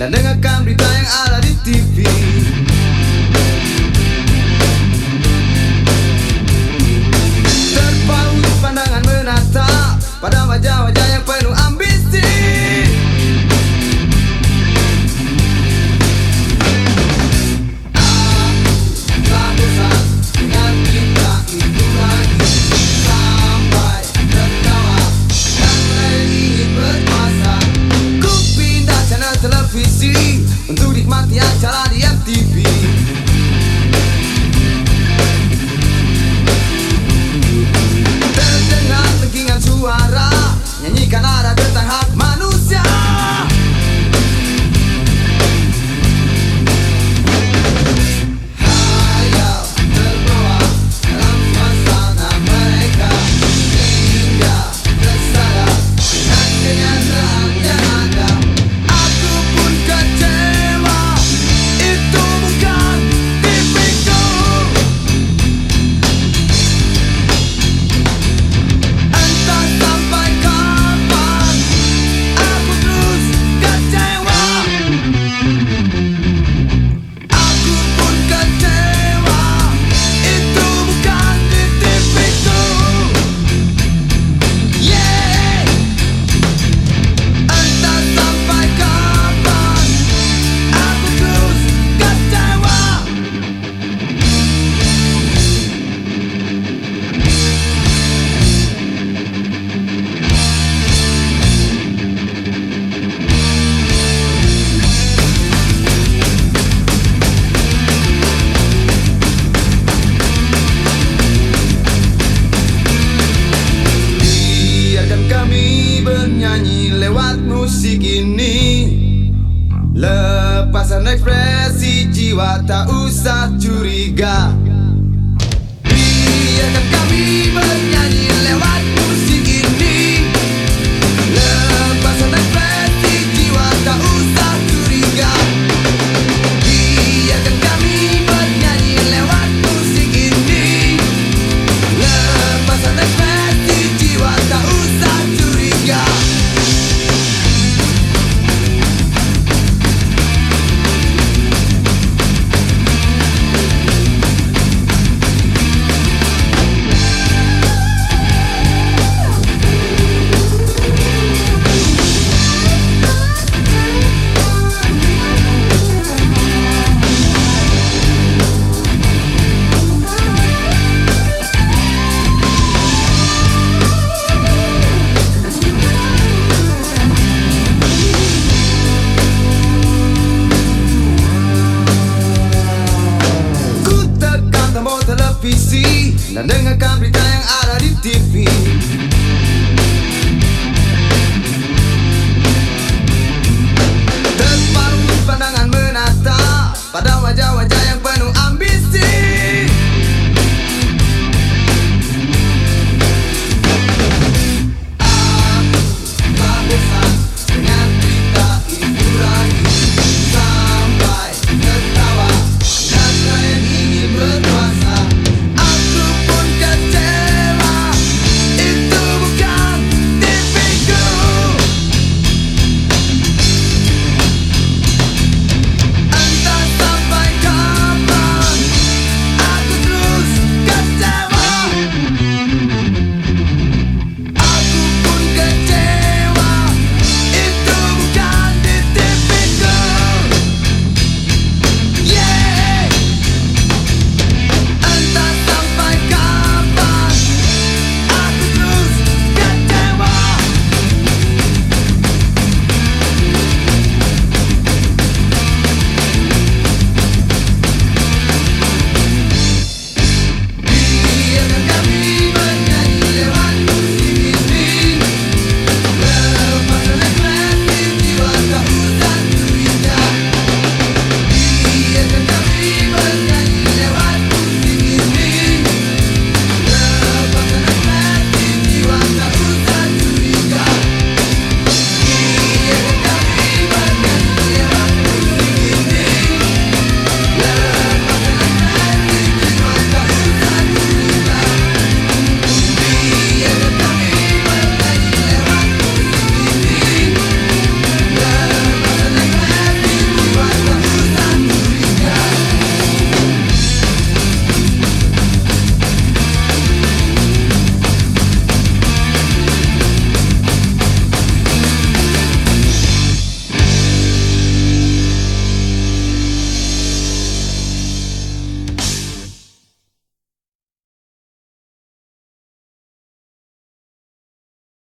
dan dengarkan berita yang ada di TV. Terpaut pandangan menata pada wajah-wajah yang Lepasan ekspresi jiwa tak usah curiga. Biarkan kami bernyanyi lewat televisi Dan dengarkan berita yang ada di TV